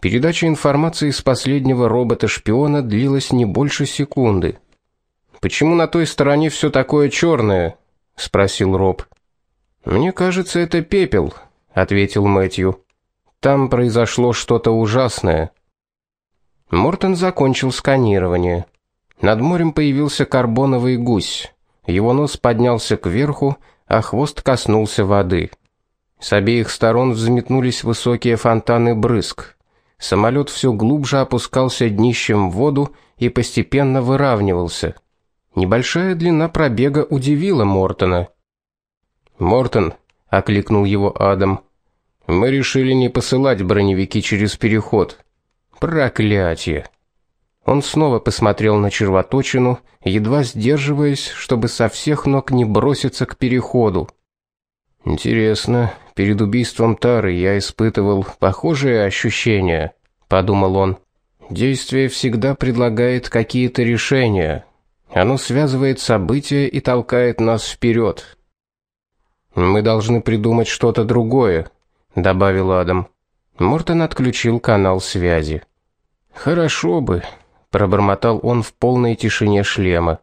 Передача информации с последнего робота-шпиона длилась не больше секунды. Почему на той стороне все такое черное? спросил Роб. Мне кажется, это пепел, ответил Мэтью. Там произошло что-то ужасное. Мортон закончил сканирование. Над морем появился карбоновый гусь. Его нос поднялся кверху, а хвост коснулся воды. С обеих сторон взметнулись высокие фонтаны брызг. Самолет все глубже опускался днищем в воду и постепенно выравнивался. Небольшая длина пробега удивила Мортона. "Мортон", окликнул его Адам. "Мы решили не посылать броневики через переход. Проклятие!" Он снова посмотрел на червоточину, едва сдерживаясь, чтобы со всех ног не броситься к переходу. Интересно, перед убийством Тары я испытывал похожие ощущения, подумал он. Действие всегда предлагает какие-то решения. Оно связывает события и толкает нас вперед. Мы должны придумать что-то другое, добавил Адам. Мортон отключил канал связи. Хорошо бы, пробормотал он в полной тишине шлема.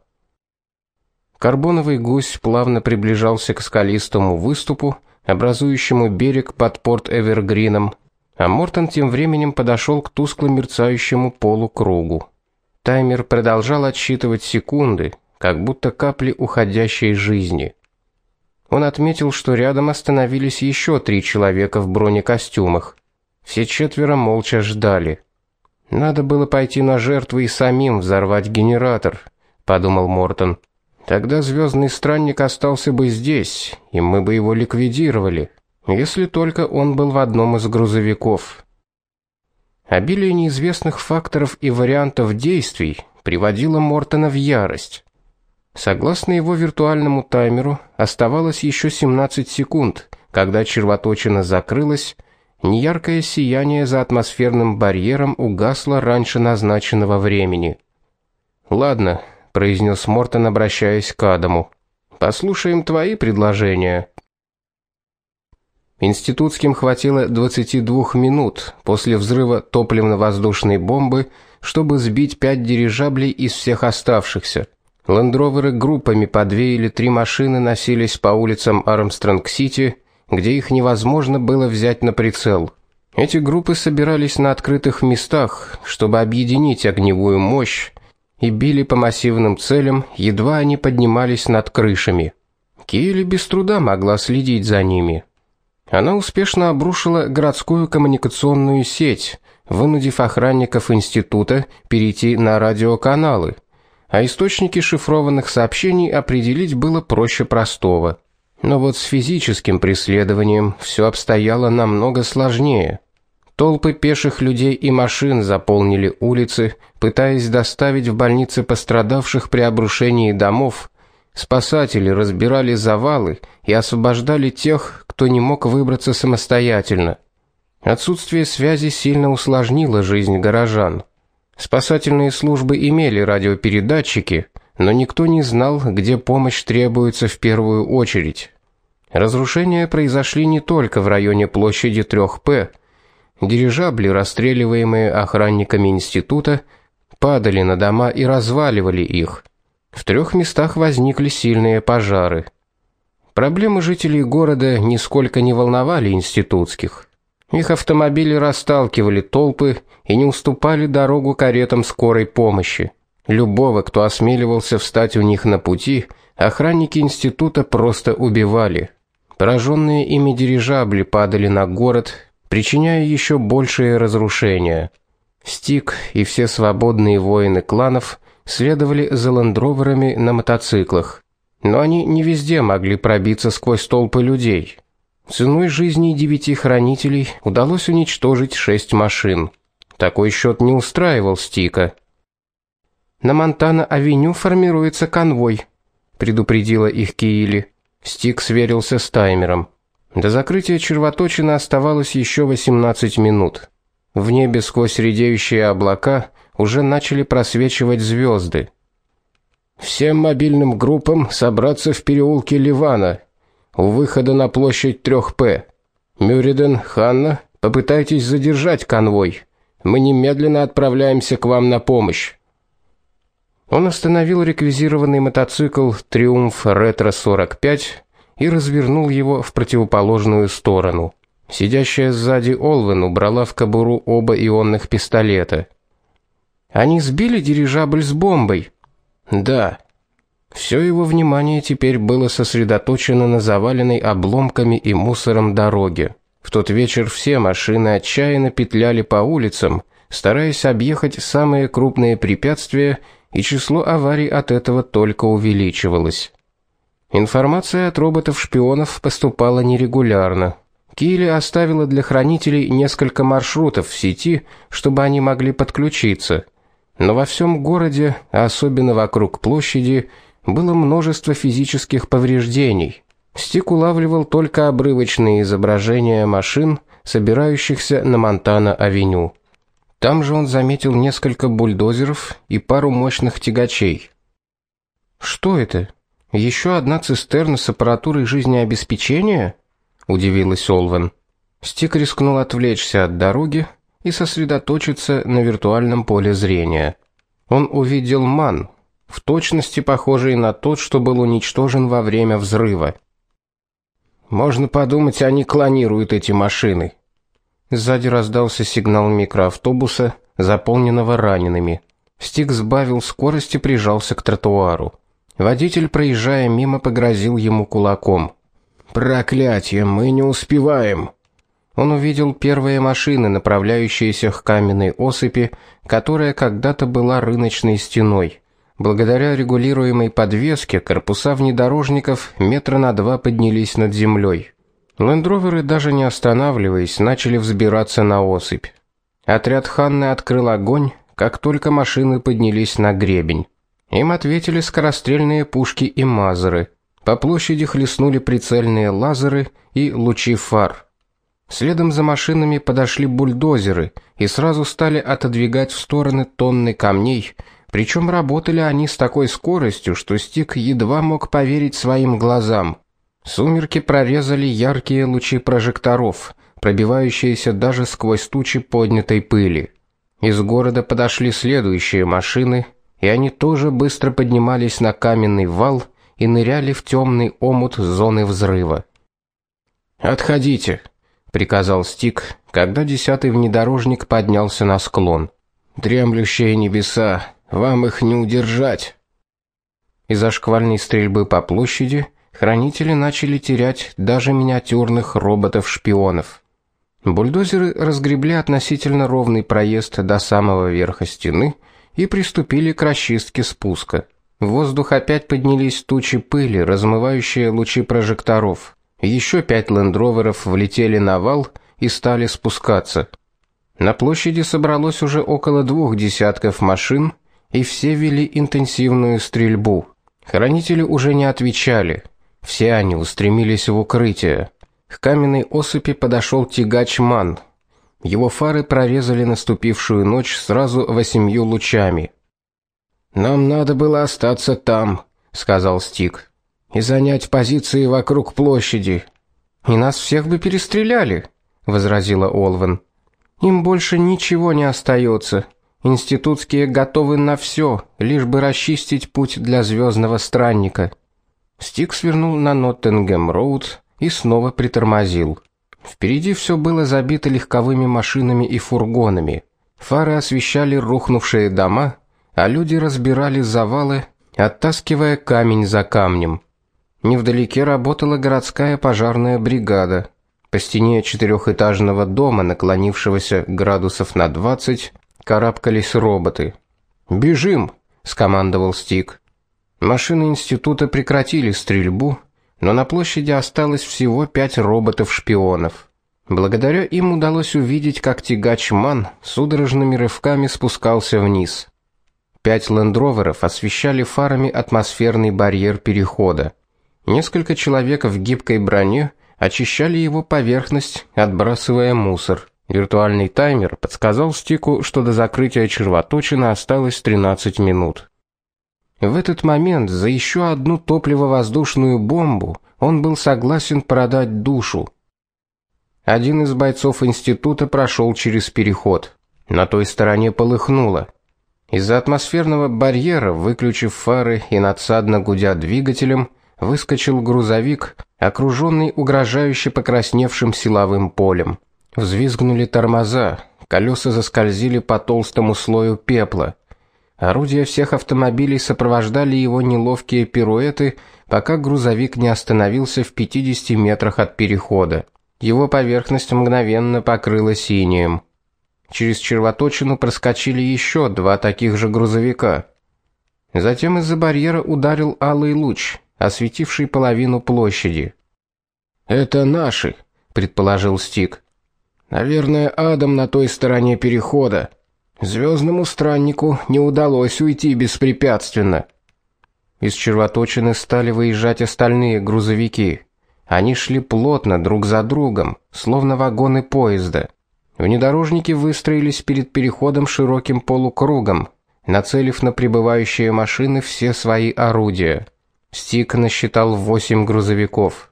Карбоновый гусь плавно приближался к скалистому выступу, образующему берег под порт Эвергрином, а Мортон тем временем подошел к тускло мерцающему полукругу. Таймер продолжал отсчитывать секунды, как будто капли уходящей жизни. Он отметил, что рядом остановились еще три человека в бронекостюмах. Все четверо молча ждали. Надо было пойти на жертву и самим взорвать генератор, подумал Мортон. Тогда звездный странник остался бы здесь, и мы бы его ликвидировали, если только он был в одном из грузовиков. Обилие неизвестных факторов и вариантов действий приводило Мортона в ярость. Согласно его виртуальному таймеру, оставалось еще 17 секунд, когда червоточина закрылась, неяркое сияние за атмосферным барьером угасло раньше назначенного времени. "Ладно", произнес Мортон, обращаясь к Адаму. "Послушаем твои предложения". Институтским хватило 22 минут после взрыва топливно-воздушной бомбы, чтобы сбить пять дирижаблей из всех оставшихся. Лендроверы группами по две или три машины носились по улицам Армстронг-Сити, где их невозможно было взять на прицел. Эти группы собирались на открытых местах, чтобы объединить огневую мощь и били по массивным целям, едва они поднимались над крышами. Килли без труда могла следить за ними. Она успешно обрушила городскую коммуникационную сеть, вынудив охранников института перейти на радиоканалы. А источники шифрованных сообщений определить было проще простого. Но вот с физическим преследованием все обстояло намного сложнее. Толпы пеших людей и машин заполнили улицы, пытаясь доставить в больницы пострадавших при обрушении домов. Спасатели разбирали завалы и освобождали тех, кто не мог выбраться самостоятельно. Отсутствие связи сильно усложнило жизнь горожан. Спасательные службы имели радиопередатчики, но никто не знал, где помощь требуется в первую очередь. Разрушения произошли не только в районе площади 3П. Дирижабли, расстреливаемые охранниками института, падали на дома и разваливали их. В трех местах возникли сильные пожары. Проблемы жителей города нисколько не волновали институтских. Их автомобили расталкивали толпы и не уступали дорогу каретам скорой помощи. Любого, кто осмеливался встать у них на пути, охранники института просто убивали. Пораженные ими дирижабли падали на город, причиняя еще большие разрушения. Стик и все свободные воины кланов следовали за лендроверами на мотоциклах но они не везде могли пробиться сквозь толпы людей. Ценой жизни девяти хранителей удалось уничтожить шесть машин. Такой счет не устраивал Стика. На Монтана-авеню формируется конвой, предупредила их Киили. Стик сверился с таймером. До закрытия червоточины оставалось еще 18 минут. В небе сквозь редеющие облака уже начали просвечивать звезды. Всем мобильным группам собраться в переулке Ливана у выхода на площадь 3П. Мюриден, Ханна, попытайтесь задержать конвой. Мы немедленно отправляемся к вам на помощь. Он остановил реквизированный мотоцикл Триумф Ретро 45 и развернул его в противоположную сторону. Сидящая сзади Олвен убрала в кобуру оба ионных пистолета. Они сбили дирижабль с бомбой. Да. Все его внимание теперь было сосредоточено на заваленной обломками и мусором дороге. В тот вечер все машины отчаянно петляли по улицам, стараясь объехать самые крупные препятствия, и число аварий от этого только увеличивалось. Информация от роботов-шпионов поступала нерегулярно. Килли оставила для хранителей несколько маршрутов в сети, чтобы они могли подключиться. Но во всем городе, а особенно вокруг площади, было множество физических повреждений. Стик улавливал только обрывочные изображения машин, собирающихся на Монтана-авеню. Там же он заметил несколько бульдозеров и пару мощных тягачей. Что это? Еще одна цистерна с аппаратурой жизнеобеспечения? удивилась Олвен. Стик рискнул отвлечься от дороги и сосредоточиться на виртуальном поле зрения. Он увидел ман, в точности похожий на тот, что был уничтожен во время взрыва. Можно подумать, они клонируют эти машины. Сзади раздался сигнал микроавтобуса, заполненного ранеными. Стик сбавил скорость и прижался к тротуару. Водитель, проезжая мимо, погрозил ему кулаком. Проклятье, мы не успеваем. Он увидел первые машины, направляющиеся к каменной осыпи, которая когда-то была рыночной стеной. Благодаря регулируемой подвеске корпуса внедорожников метра на два поднялись над землей. Лендроверы даже не останавливаясь, начали взбираться на осыпь. Отряд Ханны открыл огонь, как только машины поднялись на гребень. Им ответили скорострельные пушки и мазеры. По площади хлестнули прицельные лазеры и лучи фар. Следом за машинами подошли бульдозеры и сразу стали отодвигать в стороны тонны камней, причем работали они с такой скоростью, что Стик едва мог поверить своим глазам. Сумерки прорезали яркие лучи прожекторов, пробивающиеся даже сквозь тучи поднятой пыли. Из города подошли следующие машины, и они тоже быстро поднимались на каменный вал и ныряли в темный омут зоны взрыва. "Отходите", приказал Стик, когда десятый внедорожник поднялся на склон. "Дремлющие небеса, вам их не удержать. Из-за шквальной стрельбы по площади хранители начали терять даже миниатюрных роботов-шпионов. Бульдозеры разгребли относительно ровный проезд до самого верха стены и приступили к расчистке спуска. В воздух опять поднялись тучи пыли, размывающие лучи прожекторов. Еще пять лендроверов влетели на вал и стали спускаться. На площади собралось уже около двух десятков машин и все вели интенсивную стрельбу. Хранители уже не отвечали. Все они устремились в укрытие. К каменной осыпи подошел тягач Ман. Его фары прорезали наступившую ночь сразу восемью лучами. Нам надо было остаться там, сказал Стик, и занять позиции вокруг площади. И нас всех бы перестреляли, возразила Олвен. Им больше ничего не остается. Институтские готовы на все, лишь бы расчистить путь для звездного странника. Стик свернул на Ноттингем-роуд и снова притормозил. Впереди все было забито легковыми машинами и фургонами. Фары освещали рухнувшие дома, а люди разбирали завалы, оттаскивая камень за камнем. Невдалеке работала городская пожарная бригада. По стене четырехэтажного дома, наклонившегося градусов на 20, карабкались роботы. "Бежим", скомандовал Стик. Машины института прекратили стрельбу, но на площади осталось всего пять роботов-шпионов. Благодаря им удалось увидеть, как тягач Ман судорожными рывками спускался вниз. Пять лендроверов освещали фарами атмосферный барьер перехода. Несколько человек в гибкой броне очищали его поверхность, отбрасывая мусор. Виртуальный таймер подсказал Стику, что до закрытия червоточины осталось 13 минут. В этот момент за еще одну топливо-воздушную бомбу он был согласен продать душу. Один из бойцов института прошел через переход. На той стороне полыхнуло. Из-за атмосферного барьера, выключив фары и надсадно гудя двигателем, выскочил грузовик, окруженный угрожающе покрасневшим силовым полем. Взвизгнули тормоза, колеса заскользили по толстому слою пепла. Орудия всех автомобилей сопровождали его неловкие пируэты, пока грузовик не остановился в 50 метрах от перехода. Его поверхность мгновенно покрылась инеем. Через червоточину проскочили еще два таких же грузовика. Затем из-за барьера ударил алый луч, осветивший половину площади. Это наши, предположил Стик. Наверное, Адам на той стороне перехода. Звездному страннику не удалось уйти беспрепятственно. Из червоточины стали выезжать остальные грузовики. Они шли плотно друг за другом, словно вагоны поезда. Внедорожники выстроились перед переходом широким полукругом, нацелив на прибывающие машины все свои орудия. Стик насчитал восемь грузовиков.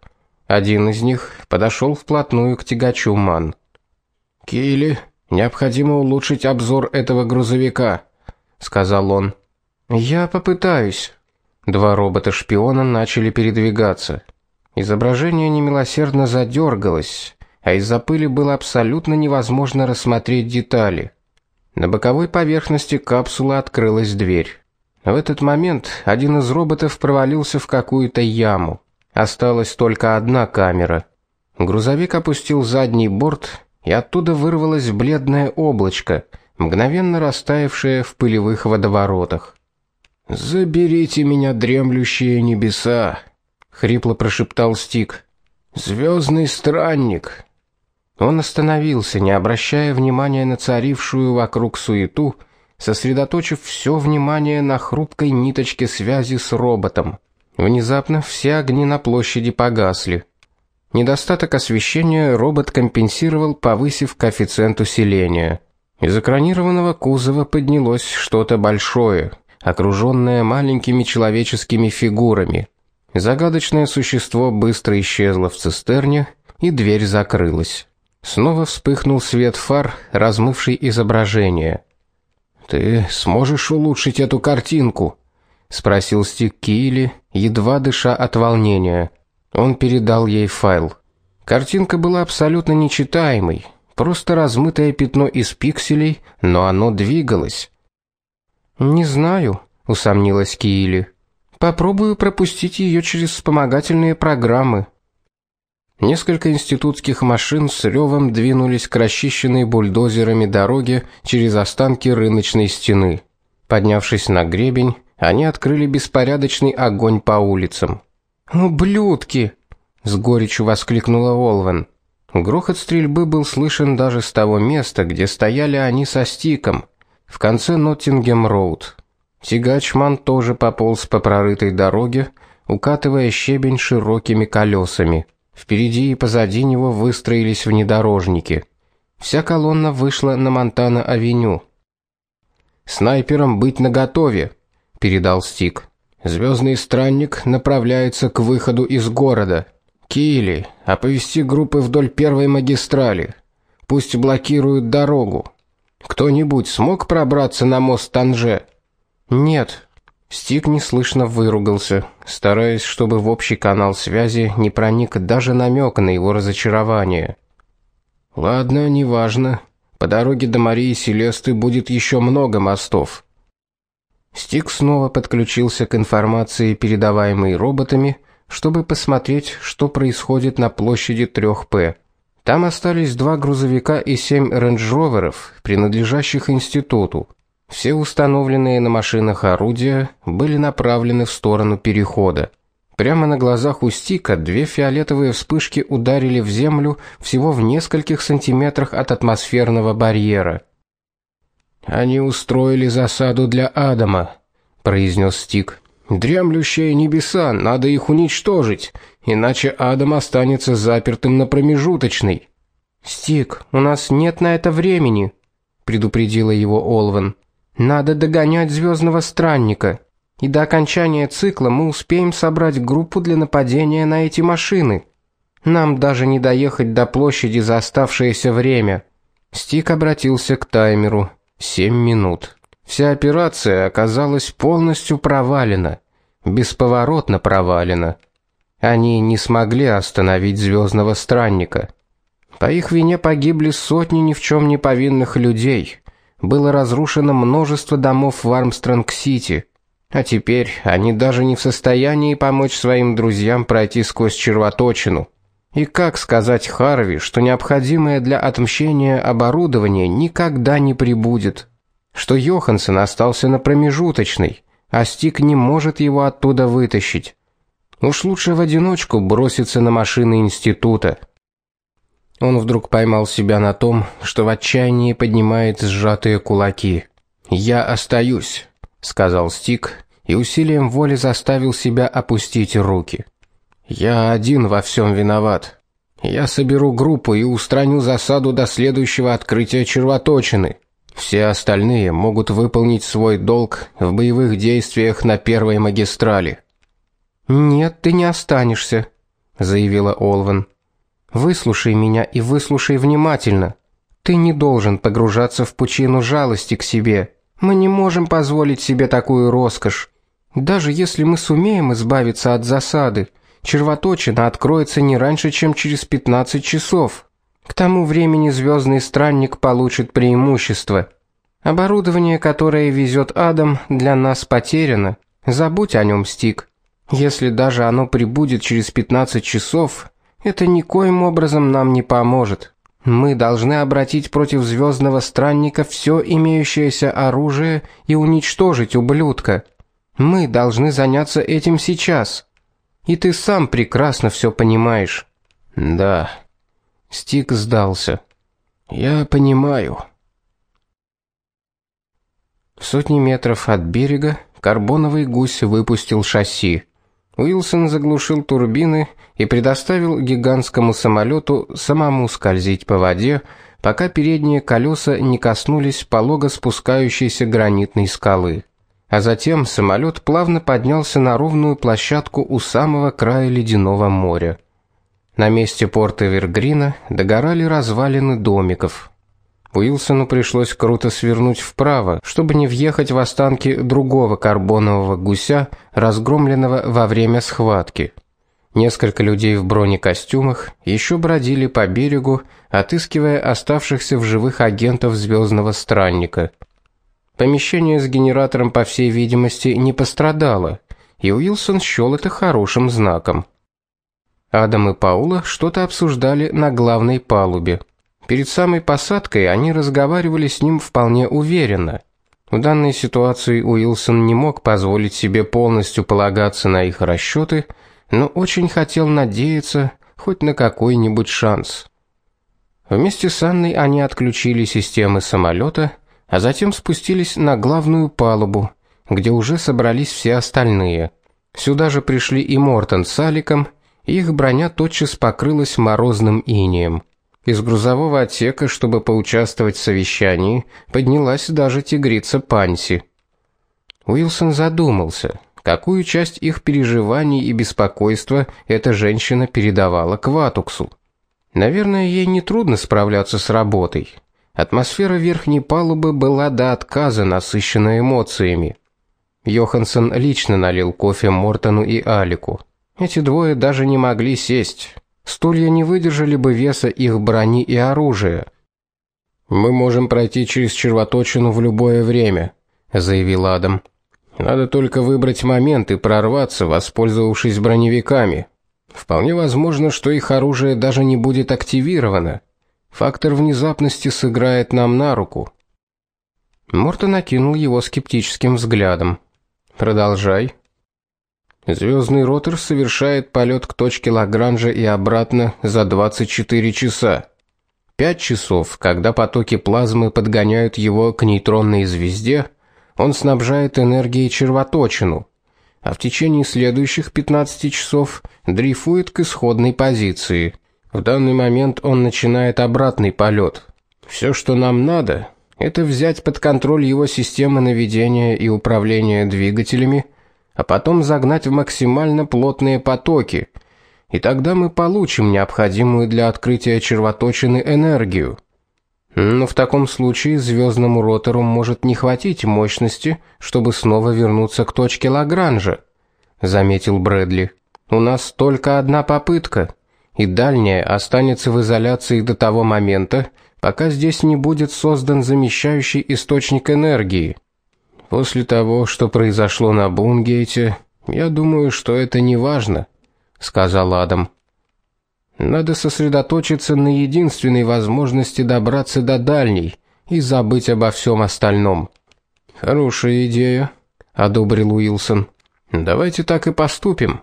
Один из них подошел вплотную к тягачу Ман. "Килли, необходимо улучшить обзор этого грузовика", сказал он. "Я попытаюсь". Два робота-шпиона начали передвигаться. Изображение немилосердно задергалось, а из-за пыли было абсолютно невозможно рассмотреть детали. На боковой поверхности капсулы открылась дверь. В этот момент один из роботов провалился в какую-то яму. Осталась только одна камера. Грузовик опустил задний борт, и оттуда вырвалось бледное облачко, мгновенно растаявшее в пылевых водоворотах. "Заберите меня, дремлющие небеса", хрипло прошептал Стик. Звездный странник. Он остановился, не обращая внимания на царившую вокруг суету, сосредоточив все внимание на хрупкой ниточке связи с роботом. Внезапно все огни на площади погасли. Недостаток освещения робот компенсировал, повысив коэффициент усиления. Из экранированного кузова поднялось что-то большое, окруженное маленькими человеческими фигурами. Загадочное существо быстро исчезло в цистерне, и дверь закрылась. Снова вспыхнул свет фар, размывший изображение. Ты сможешь улучшить эту картинку? спросил Стик Килли, едва дыша от волнения. Он передал ей файл. Картинка была абсолютно нечитаемой, просто размытое пятно из пикселей, но оно двигалось. Не знаю, усомнилась Килли. Попробую пропустить ее через вспомогательные программы. Несколько институтских машин с ревом двинулись к расчищенной бульдозерами дороге через останки рыночной стены. Поднявшись на гребень, они открыли беспорядочный огонь по улицам. "Ублюдки!" с горечью воскликнула Олвен. Грохот стрельбы был слышен даже с того места, где стояли они со Стиком, в конце Ноттингем-роуд. Тягачман тоже пополз по прорытой дороге, укатывая щебень широкими колесами. Впереди и позади него выстроились внедорожники. Вся колонна вышла на Монтана-авеню. Снайперам быть наготове, передал Стик. Звездный странник направляется к выходу из города. Кили, оповести группы вдоль первой магистрали. Пусть блокируют дорогу. Кто-нибудь смог пробраться на мост Танже? Нет. Стик неслышно выругался, стараясь, чтобы в общий канал связи не проник даже намек на его разочарование. Ладно, неважно. По дороге до Марии Селесты будет еще много мостов. Стик снова подключился к информации, передаваемой роботами, чтобы посмотреть, что происходит на площади 3П. Там остались два грузовика и семь рейндж-роверов, принадлежащих институту. Все установленные на машинах орудия были направлены в сторону перехода. Прямо на глазах у Стика две фиолетовые вспышки ударили в землю всего в нескольких сантиметрах от атмосферного барьера. Они устроили засаду для Адама, произнес Стик. Дремлющие небеса, надо их уничтожить, иначе Адам останется запертым на промежуточной. Стик, у нас нет на это времени, предупредила его Олвен. Надо догонять звездного странника, и до окончания цикла мы успеем собрать группу для нападения на эти машины. Нам даже не доехать до площади за оставшееся время. Стик обратился к таймеру. Семь минут. Вся операция оказалась полностью провалена, бесповоротно провалена. Они не смогли остановить звездного странника. По их вине погибли сотни ни в чем не повинных людей. Было разрушено множество домов в Армстронг-Сити. А теперь они даже не в состоянии помочь своим друзьям пройти сквозь червоточину. И как сказать Харви, что необходимое для отмщения оборудование никогда не прибудет? Что Йоханссон остался на промежуточной, а Стик не может его оттуда вытащить. Уж лучше в одиночку броситься на машины института. Он вдруг поймал себя на том, что в отчаянии поднимает сжатые кулаки. "Я остаюсь", сказал Стик и усилием воли заставил себя опустить руки. "Я один во всем виноват. Я соберу группу и устраню засаду до следующего открытия червоточины. Все остальные могут выполнить свой долг в боевых действиях на первой магистрали". "Нет, ты не останешься", заявила Олвен. Выслушай меня и выслушай внимательно. Ты не должен погружаться в пучину жалости к себе. Мы не можем позволить себе такую роскошь. Даже если мы сумеем избавиться от засады, червоточина откроется не раньше, чем через 15 часов. К тому времени звездный странник получит преимущество. Оборудование, которое везет Адам, для нас потеряно. Забудь о нем, Стик. Если даже оно прибудет через 15 часов, это никоим образом нам не поможет. Мы должны обратить против звездного странника все имеющееся оружие и уничтожить ублюдка. Мы должны заняться этим сейчас. И ты сам прекрасно все понимаешь. Да. Стик сдался. Я понимаю. В сотни метров от берега карбоновый гусь выпустил шасси. Уилсон заглушил турбины и предоставил гигантскому самолету самому скользить по воде, пока передние колеса не коснулись полого спускающейся гранитной скалы. А затем самолет плавно поднялся на ровную площадку у самого края ледяного моря. На месте порта Вергрина догорали развалины домиков. Уилсону пришлось круто свернуть вправо, чтобы не въехать в останки другого карбонового гуся, разгромленного во время схватки. Несколько людей в бронекостюмах еще бродили по берегу, отыскивая оставшихся в живых агентов звездного странника. Помещение с генератором, по всей видимости, не пострадало, и Уилсон счел это хорошим знаком. Адам и Паула что-то обсуждали на главной палубе. Перед самой посадкой они разговаривали с ним вполне уверенно. В данной ситуации Уилсон не мог позволить себе полностью полагаться на их расчеты, но очень хотел надеяться хоть на какой-нибудь шанс. Вместе с Анной они отключили системы самолета, а затем спустились на главную палубу, где уже собрались все остальные. Сюда же пришли и Мортон с Аликом, их броня тотчас покрылась морозным инеем. Из грузового отсека, чтобы поучаствовать в совещании, поднялась даже тигрица Панси. Уилсон задумался, какую часть их переживаний и беспокойства эта женщина передавала Кватуксу. Наверное, ей не трудно справляться с работой. Атмосфера верхней палубы была до отказа насыщена эмоциями. Йоханссон лично налил кофе Мортону и Алику. Эти двое даже не могли сесть. Стулья не выдержали бы веса их брони и оружия. Мы можем пройти через червоточину в любое время, заявил Адам. Надо только выбрать момент и прорваться, воспользовавшись броневиками. Вполне возможно, что их оружие даже не будет активировано. Фактор внезапности сыграет нам на руку. Мортон накинул его скептическим взглядом. Продолжай. Звездный ротор совершает полет к точке Лагранжа и обратно за 24 часа. 5 часов, когда потоки плазмы подгоняют его к нейтронной звезде, он снабжает энергией червоточину, а в течение следующих 15 часов дрейфует к исходной позиции. В данный момент он начинает обратный полет. Все, что нам надо, это взять под контроль его системы наведения и управления двигателями а потом загнать в максимально плотные потоки. И тогда мы получим необходимую для открытия червоточины энергию. Но в таком случае звездному ротору может не хватить мощности, чтобы снова вернуться к точке Лагранжа, заметил Брэдли. У нас только одна попытка, и дальняя останется в изоляции до того момента, пока здесь не будет создан замещающий источник энергии. После того, что произошло на Бунгейте, я думаю, что это не важно, сказал Адам. Надо сосредоточиться на единственной возможности добраться до дальней и забыть обо всем остальном. Хорошая идея, одобрил Уилсон. Давайте так и поступим.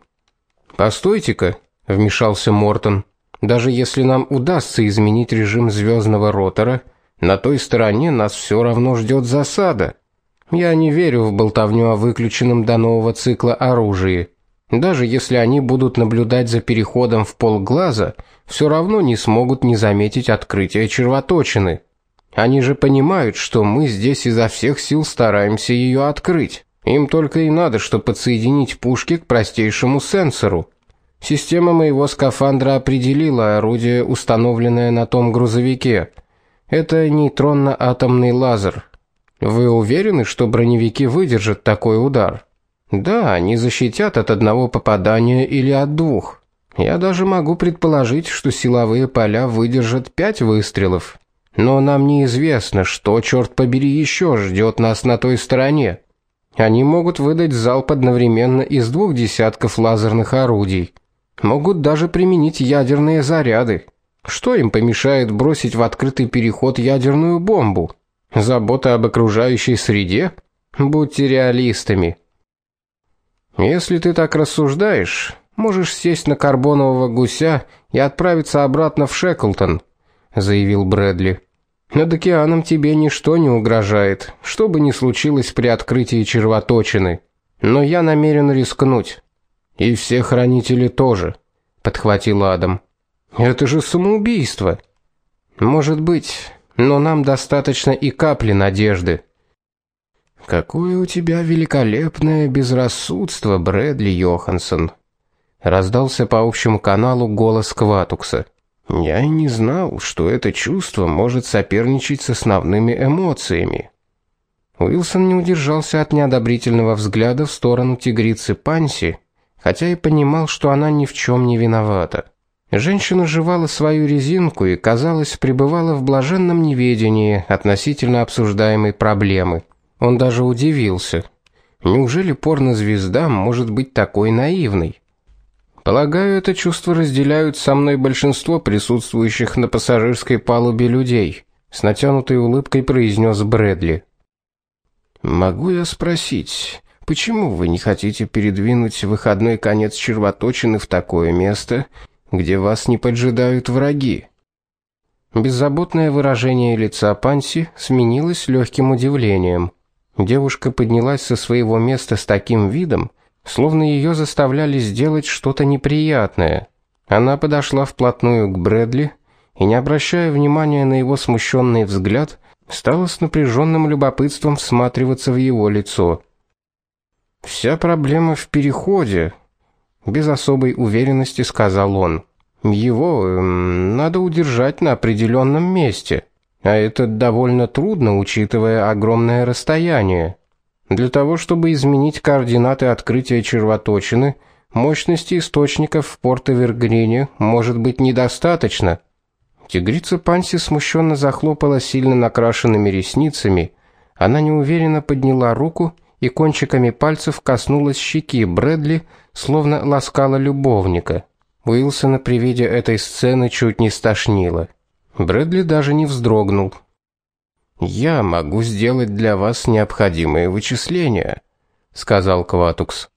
Постойте-ка, вмешался Мортон. Даже если нам удастся изменить режим звездного ротора, на той стороне нас все равно ждет засада. Я не верю в болтовню о выключенном до нового цикла оружии. Даже если они будут наблюдать за переходом в полглаза, все равно не смогут не заметить открытия червоточины. Они же понимают, что мы здесь изо всех сил стараемся ее открыть. Им только и надо, что подсоединить пушки к простейшему сенсору. Система моего скафандра определила орудие, установленное на том грузовике. Это нейтронно-атомный лазер. Вы уверены, что броневики выдержат такой удар? Да, они защитят от одного попадания или от двух. Я даже могу предположить, что силовые поля выдержат пять выстрелов. Но нам неизвестно, что черт побери еще ждет нас на той стороне. Они могут выдать залп одновременно из двух десятков лазерных орудий. Могут даже применить ядерные заряды. Что им помешает бросить в открытый переход ядерную бомбу? Забота об окружающей среде? Будьте реалистами. Если ты так рассуждаешь, можешь сесть на карбонового гуся и отправиться обратно в Шеклтон, заявил Брэдли. Над океаном тебе ничто не угрожает, что бы ни случилось при открытии червоточины. Но я намерен рискнуть. И все хранители тоже, подхватил Адам. Это же самоубийство. Может быть, но нам достаточно и капли надежды. Какое у тебя великолепное безрассудство, Брэдли Йоханссон, раздался по общему каналу голос Кватукса. Я и не знал, что это чувство может соперничать с основными эмоциями. Уилсон не удержался от неодобрительного взгляда в сторону тигрицы Панси, хотя и понимал, что она ни в чем не виновата. Женщина жевала свою резинку и, казалось, пребывала в блаженном неведении относительно обсуждаемой проблемы. Он даже удивился. Неужели порнозвезда может быть такой наивной? Полагаю, это чувство разделяют со мной большинство присутствующих на пассажирской палубе людей, с натянутой улыбкой произнес Брэдли. Могу я спросить, почему вы не хотите передвинуть выходной конец червоточины в такое место, где вас не поджидают враги? Беззаботное выражение лица Панси сменилось легким удивлением. Девушка поднялась со своего места с таким видом, словно ее заставляли сделать что-то неприятное. Она подошла вплотную к Брэдли и, не обращая внимания на его смущенный взгляд, стала с напряженным любопытством всматриваться в его лицо. Вся проблема в переходе, без особой уверенности сказал он. Его э, надо удержать на определенном месте. А это довольно трудно, учитывая огромное расстояние. Для того, чтобы изменить координаты открытия червоточины, мощности источников в Порто-Вергрине может быть недостаточно. Тигрица Панси смущенно захлопала сильно накрашенными ресницами. Она неуверенно подняла руку и кончиками пальцев коснулась щеки Брэдли, словно ласкала любовника. Уилсона при виде этой сцены чуть не стошнило. Брэдли даже не вздрогнул. Я могу сделать для вас необходимые вычисления, сказал Кватукс.